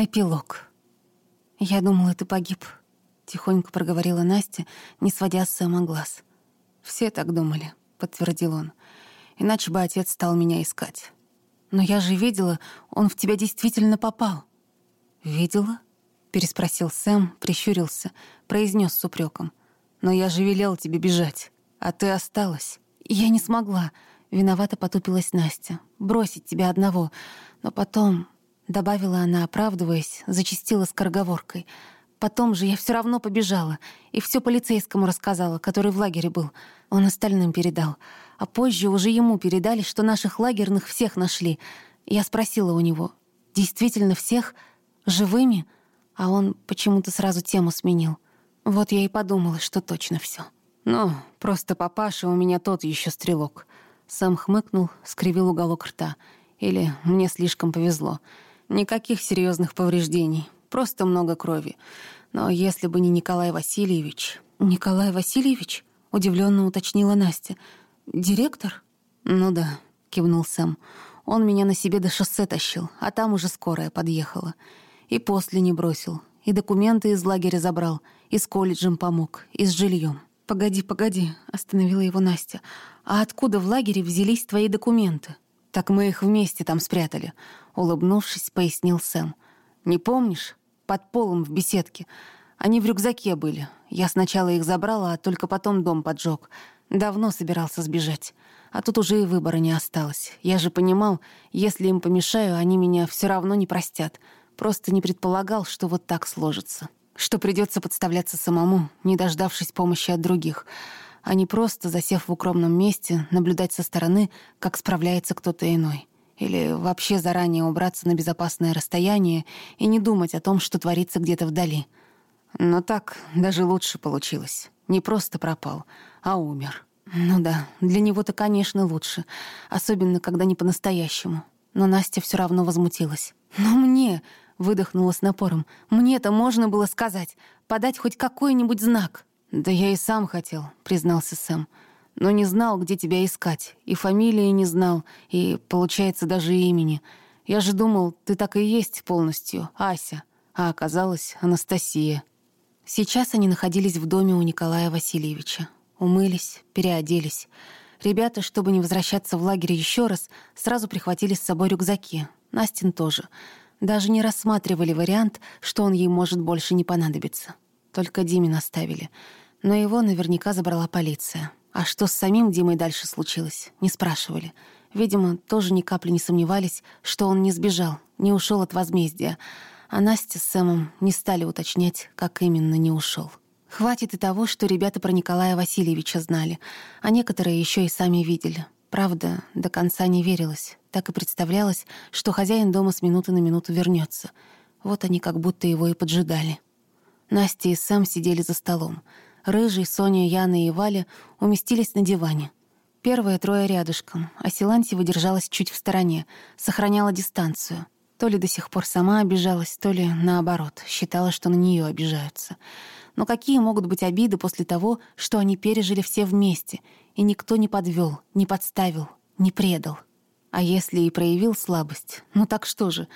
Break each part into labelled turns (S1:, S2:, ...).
S1: Эпилог. «Я думала, ты погиб», — тихонько проговорила Настя, не сводя с Сэма глаз. «Все так думали», — подтвердил он. «Иначе бы отец стал меня искать. Но я же видела, он в тебя действительно попал». «Видела?» — переспросил Сэм, прищурился, произнес с упреком. «Но я же велел тебе бежать, а ты осталась». «Я не смогла», — виновато потупилась Настя. «Бросить тебя одного. Но потом Добавила она, оправдываясь, зачастила скороговоркой. Потом же я все равно побежала и все полицейскому рассказала, который в лагере был. Он остальным передал. А позже уже ему передали, что наших лагерных всех нашли. Я спросила у него, действительно всех? Живыми? А он почему-то сразу тему сменил. Вот я и подумала, что точно все. Ну, просто папаша у меня тот еще стрелок. Сам хмыкнул, скривил уголок рта. Или мне слишком повезло. Никаких серьезных повреждений, просто много крови. Но если бы не Николай Васильевич... «Николай Васильевич?» — удивленно уточнила Настя. «Директор?» «Ну да», — кивнул Сэм. «Он меня на себе до шоссе тащил, а там уже скорая подъехала. И после не бросил, и документы из лагеря забрал, и с колледжем помог, и с жильем. «Погоди, погоди», — остановила его Настя. «А откуда в лагере взялись твои документы?» «Так мы их вместе там спрятали», — улыбнувшись, пояснил Сэм. «Не помнишь? Под полом в беседке. Они в рюкзаке были. Я сначала их забрала, а только потом дом поджег. Давно собирался сбежать. А тут уже и выбора не осталось. Я же понимал, если им помешаю, они меня все равно не простят. Просто не предполагал, что вот так сложится. Что придется подставляться самому, не дождавшись помощи от других» а не просто, засев в укромном месте, наблюдать со стороны, как справляется кто-то иной. Или вообще заранее убраться на безопасное расстояние и не думать о том, что творится где-то вдали. Но так даже лучше получилось. Не просто пропал, а умер. Ну да, для него-то, конечно, лучше. Особенно, когда не по-настоящему. Но Настя все равно возмутилась. «Но мне...» — выдохнула с напором. «Мне-то можно было сказать, подать хоть какой-нибудь знак». «Да я и сам хотел», — признался Сэм. «Но не знал, где тебя искать. И фамилии не знал, и, получается, даже имени. Я же думал, ты так и есть полностью, Ася. А оказалось, Анастасия». Сейчас они находились в доме у Николая Васильевича. Умылись, переоделись. Ребята, чтобы не возвращаться в лагерь еще раз, сразу прихватили с собой рюкзаки. Настин тоже. Даже не рассматривали вариант, что он ей может больше не понадобиться. Только Диме наставили. Но его наверняка забрала полиция. А что с самим Димой дальше случилось, не спрашивали. Видимо, тоже ни капли не сомневались, что он не сбежал, не ушел от возмездия. А Настя с Сэмом не стали уточнять, как именно не ушел. Хватит и того, что ребята про Николая Васильевича знали, а некоторые еще и сами видели. Правда, до конца не верилось. Так и представлялось, что хозяин дома с минуты на минуту вернется. Вот они как будто его и поджидали. Настя и Сэм сидели за столом. Рыжий, Соня, Яна и Валя уместились на диване. Первые трое рядышком, а Силантьева держалась чуть в стороне, сохраняла дистанцию. То ли до сих пор сама обижалась, то ли, наоборот, считала, что на нее обижаются. Но какие могут быть обиды после того, что они пережили все вместе, и никто не подвел, не подставил, не предал? А если и проявил слабость, ну так что же,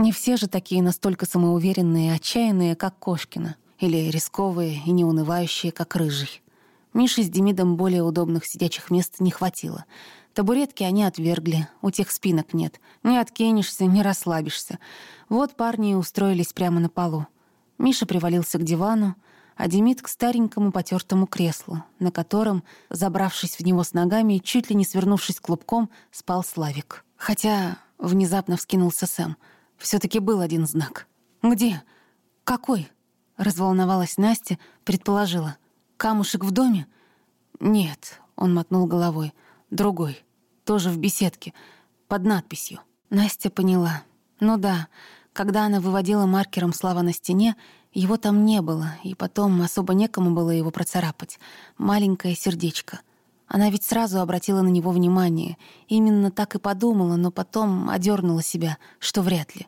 S1: не все же такие настолько самоуверенные и отчаянные, как Кошкина, или рисковые и неунывающие, как Рыжий. Мише с Демидом более удобных сидячих мест не хватило. Табуретки они отвергли, у тех спинок нет. Не откинешься, не расслабишься. Вот парни и устроились прямо на полу. Миша привалился к дивану, а Демид к старенькому потертому креслу, на котором, забравшись в него с ногами, чуть ли не свернувшись клубком, спал Славик. Хотя внезапно вскинулся Сэм — все-таки был один знак. «Где? Какой?» — разволновалась Настя, предположила. «Камушек в доме?» «Нет», — он мотнул головой. «Другой. Тоже в беседке. Под надписью». Настя поняла. «Ну да, когда она выводила маркером слова на стене, его там не было, и потом особо некому было его процарапать. Маленькое сердечко. Она ведь сразу обратила на него внимание. Именно так и подумала, но потом одернула себя, что вряд ли.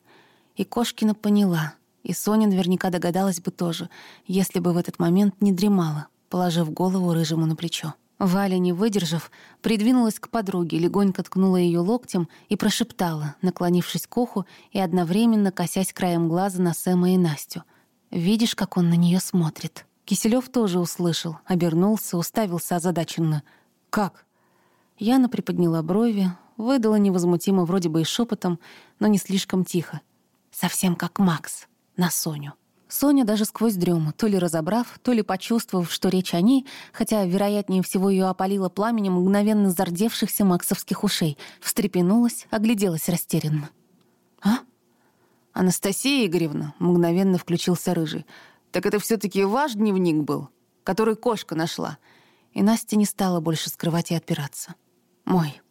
S1: И Кошкина поняла. И Соня наверняка догадалась бы тоже, если бы в этот момент не дремала, положив голову рыжему на плечо. Валя, не выдержав, придвинулась к подруге, легонько ткнула ее локтем и прошептала, наклонившись к уху и одновременно косясь краем глаза на Сэма и Настю. «Видишь, как он на нее смотрит?» Киселев тоже услышал, обернулся, уставился озадаченно. «Как?» Яна приподняла брови, выдала невозмутимо вроде бы и шепотом, но не слишком тихо. «Совсем как Макс на Соню». Соня даже сквозь дрему, то ли разобрав, то ли почувствовав, что речь о ней, хотя, вероятнее всего, ее опалило пламенем мгновенно зардевшихся максовских ушей, встрепенулась, огляделась растерянно. «А?» «Анастасия Игоревна», — мгновенно включился Рыжий, «так это все таки ваш дневник был, который кошка нашла?» И Настя не стала больше скрывать и отпираться. «Мой».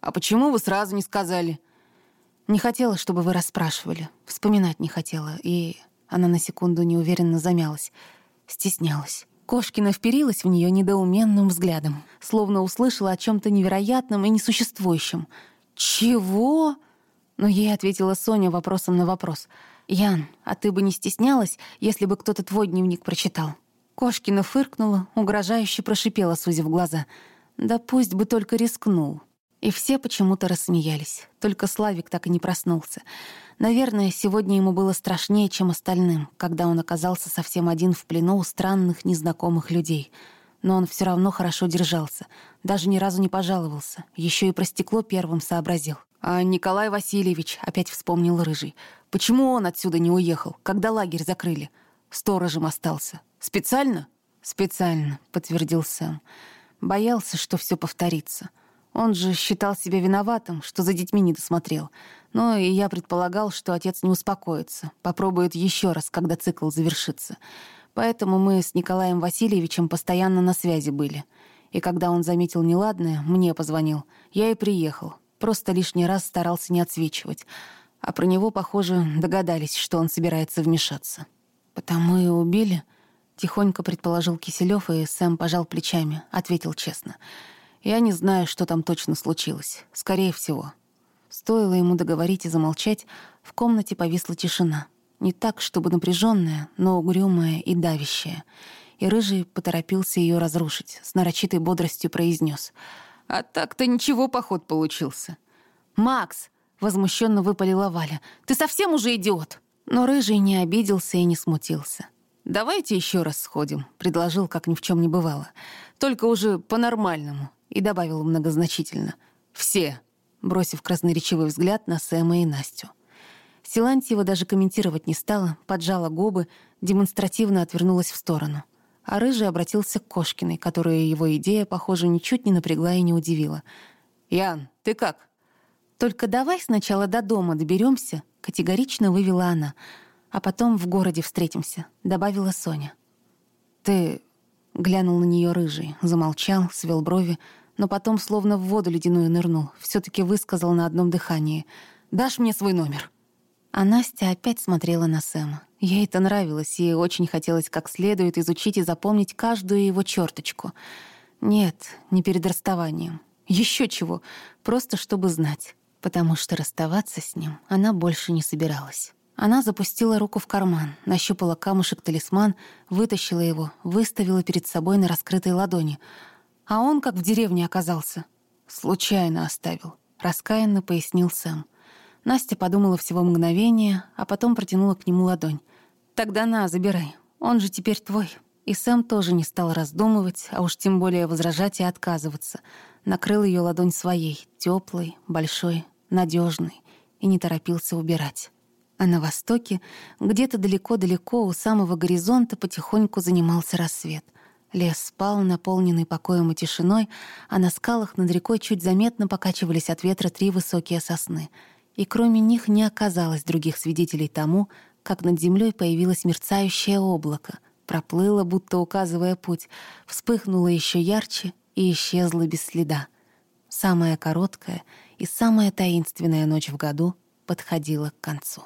S1: «А почему вы сразу не сказали?» «Не хотела, чтобы вы расспрашивали. Вспоминать не хотела. И она на секунду неуверенно замялась. Стеснялась. Кошкина вперилась в нее недоуменным взглядом, словно услышала о чем то невероятном и несуществующем. «Чего?» Но ей ответила Соня вопросом на вопрос. «Ян, а ты бы не стеснялась, если бы кто-то твой дневник прочитал?» Кошкина фыркнула, угрожающе прошипела, сузив глаза. «Да пусть бы только рискнул». И все почему-то рассмеялись. Только Славик так и не проснулся. Наверное, сегодня ему было страшнее, чем остальным, когда он оказался совсем один в плену у странных, незнакомых людей. Но он все равно хорошо держался. Даже ни разу не пожаловался. Еще и про стекло первым сообразил. А Николай Васильевич, опять вспомнил Рыжий. Почему он отсюда не уехал, когда лагерь закрыли? Сторожем остался. Специально? Специально, подтвердил Сэм. Боялся, что все повторится. — он же считал себя виноватым, что за детьми не досмотрел. Но и я предполагал, что отец не успокоится, попробует еще раз, когда цикл завершится. Поэтому мы с Николаем Васильевичем постоянно на связи были. И когда он заметил неладное, мне позвонил. Я и приехал. Просто лишний раз старался не отсвечивать. А про него, похоже, догадались, что он собирается вмешаться. «Потому и убили?» — тихонько предположил Киселев, и Сэм пожал плечами, ответил честно — я не знаю, что там точно случилось. Скорее всего. Стоило ему договорить и замолчать, в комнате повисла тишина. Не так, чтобы напряженная, но угрюмая и давящая. И Рыжий поторопился ее разрушить, с нарочитой бодростью произнес. «А так-то ничего поход получился». «Макс!» — возмущенно выпалила Валя. «Ты совсем уже идиот!» Но Рыжий не обиделся и не смутился. «Давайте еще раз сходим», — предложил, как ни в чем не бывало. «Только уже по-нормальному и добавил многозначительно «Все», бросив красноречивый взгляд на Сэма и Настю. Силантьева даже комментировать не стала, поджала губы, демонстративно отвернулась в сторону. А Рыжий обратился к Кошкиной, которая его идея, похоже, ничуть не напрягла и не удивила. «Ян, ты как?» «Только давай сначала до дома доберемся», — категорично вывела она. «А потом в городе встретимся», — добавила Соня. «Ты...» — глянул на нее Рыжий, замолчал, свел брови, но потом словно в воду ледяную нырнул, все таки высказал на одном дыхании. «Дашь мне свой номер?» А Настя опять смотрела на Сэма. Ей это нравилось, и очень хотелось как следует изучить и запомнить каждую его черточку. Нет, не перед расставанием. Еще чего, просто чтобы знать. Потому что расставаться с ним она больше не собиралась. Она запустила руку в карман, нащупала камушек-талисман, вытащила его, выставила перед собой на раскрытой ладони — а он как в деревне оказался. Случайно оставил. Раскаянно пояснил Сэм. Настя подумала всего мгновение, а потом протянула к нему ладонь. «Тогда на, забирай. Он же теперь твой». И Сэм тоже не стал раздумывать, а уж тем более возражать и отказываться. Накрыл ее ладонь своей, теплой, большой, надежной, и не торопился убирать. А на востоке, где-то далеко-далеко у самого горизонта потихоньку занимался рассвет — Лес спал, наполненный покоем и тишиной, а на скалах над рекой чуть заметно покачивались от ветра три высокие сосны. И кроме них не оказалось других свидетелей тому, как над землей появилось мерцающее облако, проплыло, будто указывая путь, вспыхнуло еще ярче и исчезло без следа. Самая короткая и самая таинственная ночь в году подходила к концу.